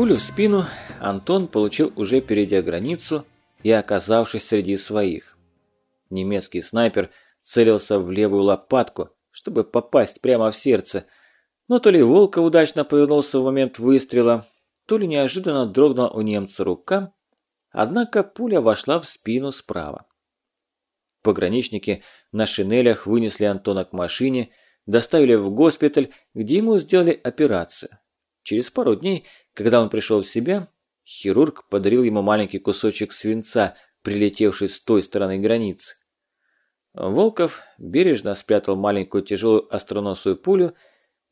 Пулю в спину Антон получил уже перейдя границу и оказавшись среди своих. Немецкий снайпер целился в левую лопатку, чтобы попасть прямо в сердце, но то ли Волка удачно повернулся в момент выстрела, то ли неожиданно дрогнула у немца рука, однако пуля вошла в спину справа. Пограничники на шинелях вынесли Антона к машине, доставили в госпиталь, где ему сделали операцию. Через пару дней, когда он пришел в себя, хирург подарил ему маленький кусочек свинца, прилетевший с той стороны границы. Волков бережно спрятал маленькую тяжелую остроносую пулю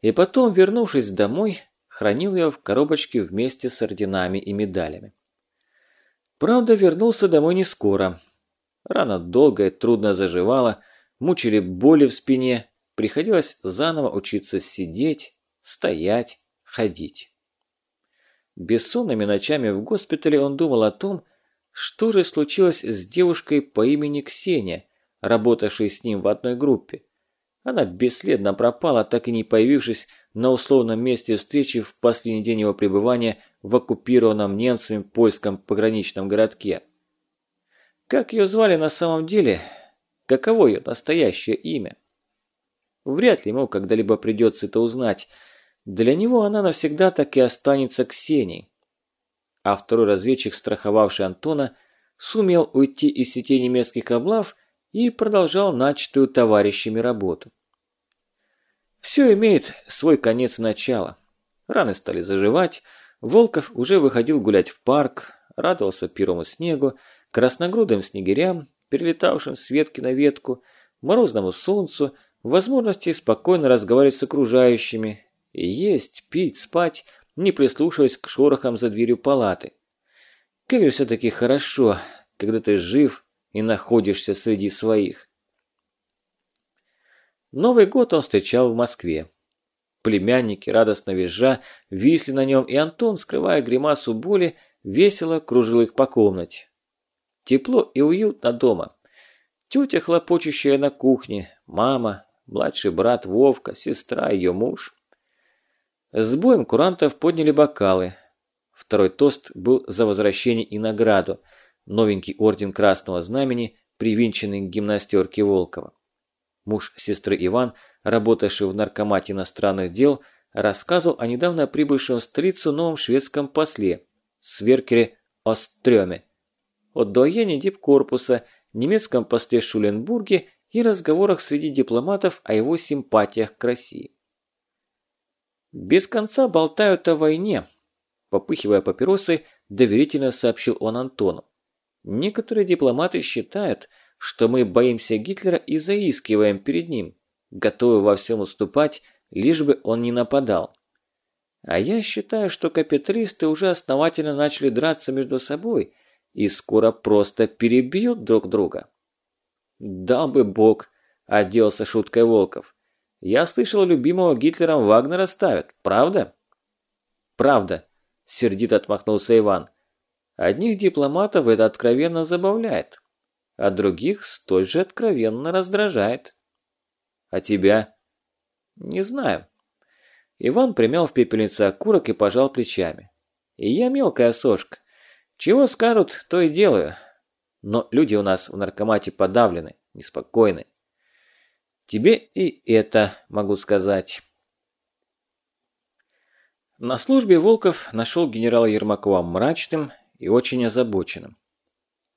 и потом, вернувшись домой, хранил ее в коробочке вместе с орденами и медалями. Правда, вернулся домой не скоро. Рана долго и трудно заживала, мучили боли в спине, приходилось заново учиться сидеть, стоять, ходить. Бессонными ночами в госпитале он думал о том, что же случилось с девушкой по имени Ксения, работавшей с ним в одной группе. Она бесследно пропала, так и не появившись на условном месте встречи в последний день его пребывания в оккупированном немцами польском пограничном городке. Как ее звали на самом деле? Каково ее настоящее имя? Вряд ли ему когда-либо придется это узнать. Для него она навсегда так и останется Ксенией. А второй разведчик, страховавший Антона, сумел уйти из сети немецких облав и продолжал начатую товарищами работу. Все имеет свой конец и начало. Раны стали заживать, Волков уже выходил гулять в парк, радовался первому снегу, красногрудым снегирям, перелетавшим с ветки на ветку, морозному солнцу, возможности спокойно разговаривать с окружающими, есть, пить, спать, не прислушиваясь к шорохам за дверью палаты. Как же все-таки хорошо, когда ты жив и находишься среди своих. Новый год он встречал в Москве. Племянники, радостно визжа, висли на нем, и Антон, скрывая гримасу боли, весело кружил их по комнате. Тепло и уютно дома. Тетя, хлопочущая на кухне, мама, младший брат Вовка, сестра, ее муж. С боем курантов подняли бокалы. Второй тост был за возвращение и награду. Новенький орден Красного Знамени, привинченный к гимнастерке Волкова. Муж сестры Иван, работавший в наркомате иностранных дел, рассказывал о недавно прибывшем в столицу новом шведском после, Сверкере Острёме, о дуоене дипкорпуса, немецком посте Шуленбурге и разговорах среди дипломатов о его симпатиях к России. «Без конца болтают о войне», – попыхивая папиросы, доверительно сообщил он Антону. «Некоторые дипломаты считают, что мы боимся Гитлера и заискиваем перед ним, готовы во всем уступать, лишь бы он не нападал. А я считаю, что капиталисты уже основательно начали драться между собой – и скоро просто перебьют друг друга. Дал бы бог, оделся шуткой Волков. Я слышал, любимого Гитлером Вагнера ставят, правда? Правда, сердито отмахнулся Иван. Одних дипломатов это откровенно забавляет, а других столь же откровенно раздражает. А тебя? Не знаю. Иван примял в пепельнице окурок и пожал плечами. И я мелкая сошка. Чего скажут, то и делаю. Но люди у нас в наркомате подавлены, неспокойны. Тебе и это могу сказать. На службе Волков нашел генерала Ермакова мрачным и очень озабоченным.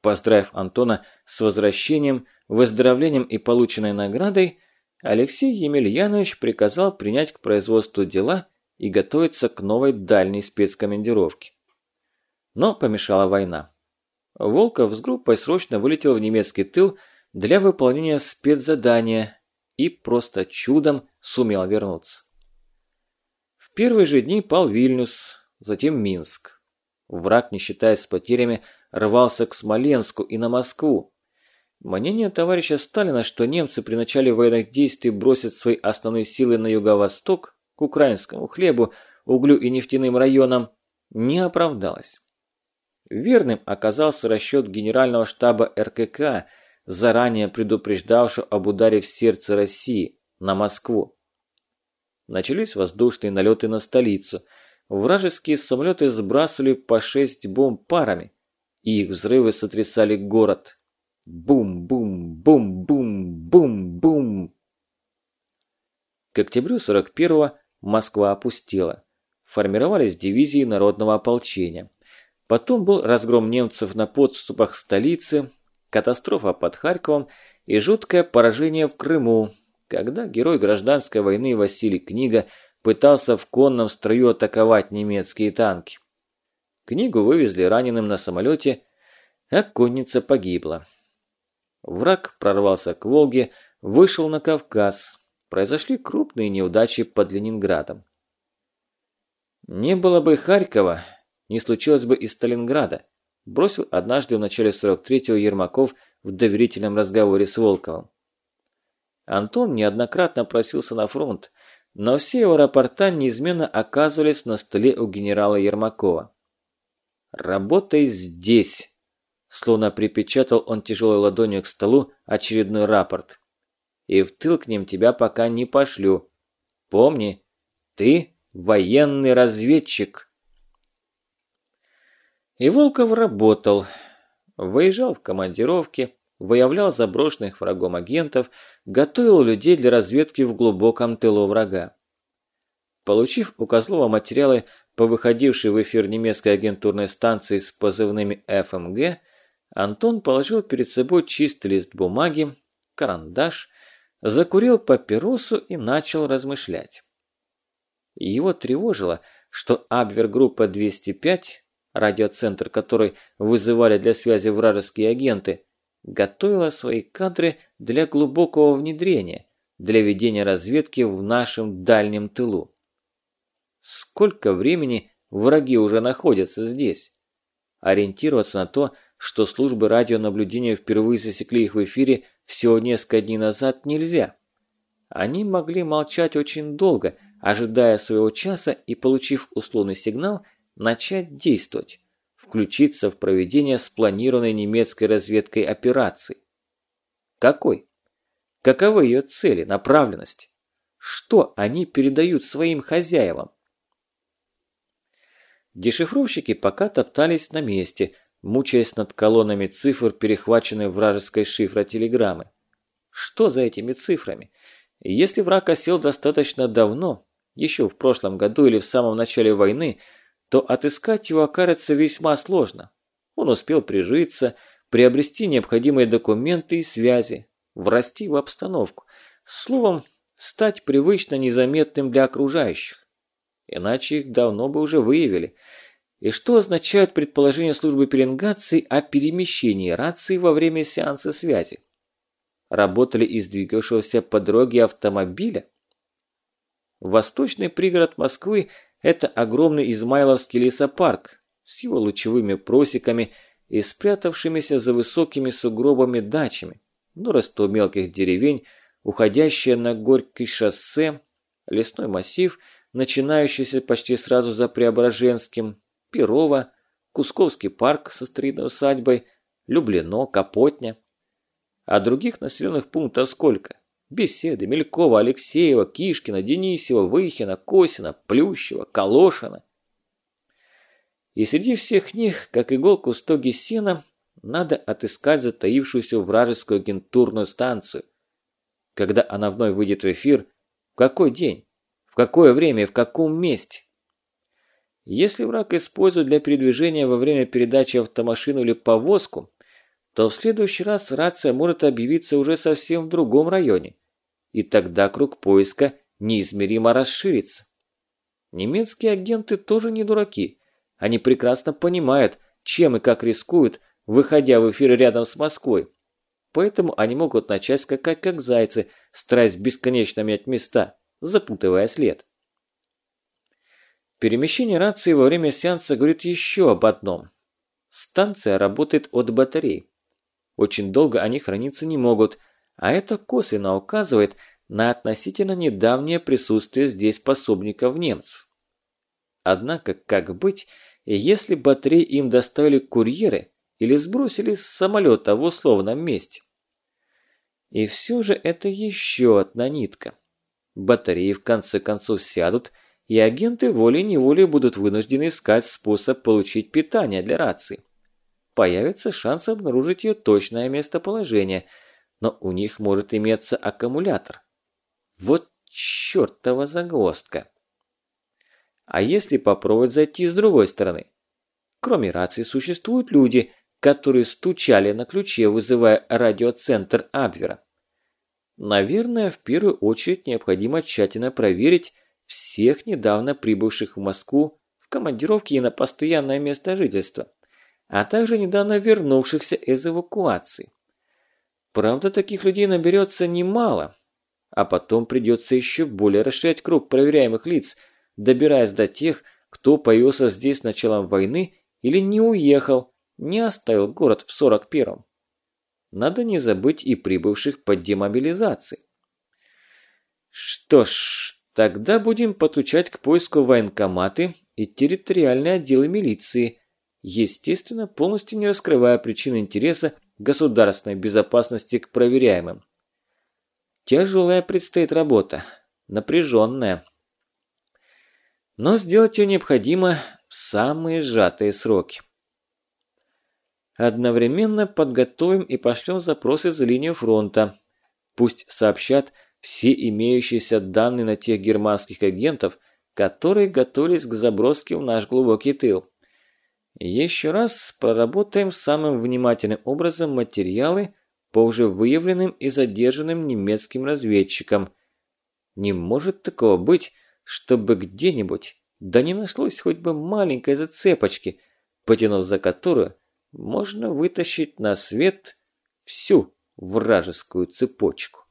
Поздравив Антона с возвращением, выздоровлением и полученной наградой, Алексей Емельянович приказал принять к производству дела и готовиться к новой дальней спецкомандировке. Но помешала война. Волков с группой срочно вылетел в немецкий тыл для выполнения спецзадания и просто чудом сумел вернуться. В первые же дни пал Вильнюс, затем Минск. Враг, не считаясь с потерями, рвался к Смоленску и на Москву. Мнение товарища Сталина, что немцы при начале военных действий бросят свои основные силы на юго-восток, к украинскому хлебу, углю и нефтяным районам, не оправдалось. Верным оказался расчет генерального штаба РКК, заранее предупреждавшего об ударе в сердце России, на Москву. Начались воздушные налеты на столицу. вражеские самолеты сбрасывали по шесть бомб парами, и их взрывы сотрясали город. Бум-бум-бум-бум-бум-бум. К октябрю 41-го Москва опустела. Формировались дивизии народного ополчения. Потом был разгром немцев на подступах столицы, катастрофа под Харьковом и жуткое поражение в Крыму, когда герой гражданской войны Василий Книга пытался в конном строю атаковать немецкие танки. Книгу вывезли раненым на самолете, а конница погибла. Враг прорвался к Волге, вышел на Кавказ. Произошли крупные неудачи под Ленинградом. Не было бы Харькова, не случилось бы и Сталинграда, бросил однажды в начале 43-го Ермаков в доверительном разговоре с Волковым. Антон неоднократно просился на фронт, но все его рапорта неизменно оказывались на столе у генерала Ермакова. «Работай здесь!» Словно припечатал он тяжелой ладонью к столу очередной рапорт. «И в тыл к ним тебя пока не пошлю. Помни, ты военный разведчик!» И Волков работал. Выезжал в командировки, выявлял заброшенных врагом агентов, готовил людей для разведки в глубоком тылу врага. Получив у Козлова материалы по выходившей в эфир немецкой агентурной станции с позывными ФМГ, Антон положил перед собой чистый лист бумаги, карандаш, закурил папиросу и начал размышлять. Его тревожило, что Абвергруппа 205 радиоцентр которой вызывали для связи вражеские агенты, готовила свои кадры для глубокого внедрения, для ведения разведки в нашем дальнем тылу. Сколько времени враги уже находятся здесь? Ориентироваться на то, что службы радионаблюдения впервые засекли их в эфире всего несколько дней назад нельзя. Они могли молчать очень долго, ожидая своего часа и, получив условный сигнал, начать действовать, включиться в проведение спланированной немецкой разведкой операции. Какой? Каковы ее цели, направленности? Что они передают своим хозяевам? Дешифровщики пока топтались на месте, мучаясь над колоннами цифр, перехваченной вражеской шифротелеграммы. Что за этими цифрами? Если враг осел достаточно давно, еще в прошлом году или в самом начале войны, то отыскать его окажется весьма сложно. Он успел прижиться, приобрести необходимые документы и связи, врасти в обстановку. Словом, стать привычно незаметным для окружающих. Иначе их давно бы уже выявили. И что означают предположения службы пеленгации о перемещении рации во время сеанса связи? Работали из двигавшегося по дороге автомобиля? Восточный пригород Москвы это огромный Измайловский лесопарк с его лучевыми просеками и спрятавшимися за высокими сугробами дачами, множество мелких деревень, уходящее на Горький шоссе, лесной массив, начинающийся почти сразу за Преображенским, Перово, Кусковский парк со старинной усадьбой, Люблено, Капотня. А других населенных пунктов сколько? Беседы Мелькова, Алексеева, Кишкина, Денисева, Выхина, Косина, Плющева, Калошина. И среди всех них, как иголку в стоге сена, надо отыскать затаившуюся вражескую агентурную станцию. Когда она вновь выйдет в эфир, в какой день, в какое время и в каком месте? Если враг использует для передвижения во время передачи автомашину или повозку, то в следующий раз рация может объявиться уже совсем в другом районе и тогда круг поиска неизмеримо расширится. Немецкие агенты тоже не дураки. Они прекрасно понимают, чем и как рискуют, выходя в эфир рядом с Москвой. Поэтому они могут начать скакать как зайцы, стараясь бесконечно менять места, запутывая след. Перемещение рации во время сеанса говорит еще об одном. Станция работает от батарей. Очень долго они храниться не могут – а это косвенно указывает на относительно недавнее присутствие здесь пособников немцев. Однако, как быть, если батареи им доставили курьеры или сбросили с самолета в условном месте? И все же это еще одна нитка. Батареи в конце концов сядут, и агенты волей-неволей будут вынуждены искать способ получить питание для рации. Появится шанс обнаружить ее точное местоположение, но у них может иметься аккумулятор. Вот чертова загвоздка. А если попробовать зайти с другой стороны? Кроме рации существуют люди, которые стучали на ключе, вызывая радиоцентр Абвера. Наверное, в первую очередь необходимо тщательно проверить всех недавно прибывших в Москву в командировке и на постоянное место жительства, а также недавно вернувшихся из эвакуации. Правда, таких людей наберется немало, а потом придется еще более расширять круг проверяемых лиц, добираясь до тех, кто появился здесь с началом войны или не уехал, не оставил город в 41-м. Надо не забыть и прибывших по демобилизации. Что ж, тогда будем подключать к поиску военкоматы и территориальные отделы милиции, естественно, полностью не раскрывая причин интереса государственной безопасности к проверяемым. Тяжелая предстоит работа, напряженная. Но сделать ее необходимо в самые сжатые сроки. Одновременно подготовим и пошлем запросы за линию фронта. Пусть сообщат все имеющиеся данные на тех германских агентов, которые готовились к заброске в наш глубокий тыл. Еще раз проработаем самым внимательным образом материалы по уже выявленным и задержанным немецким разведчикам. Не может такого быть, чтобы где-нибудь, да не нашлось хоть бы маленькой зацепочки, потянув за которую можно вытащить на свет всю вражескую цепочку.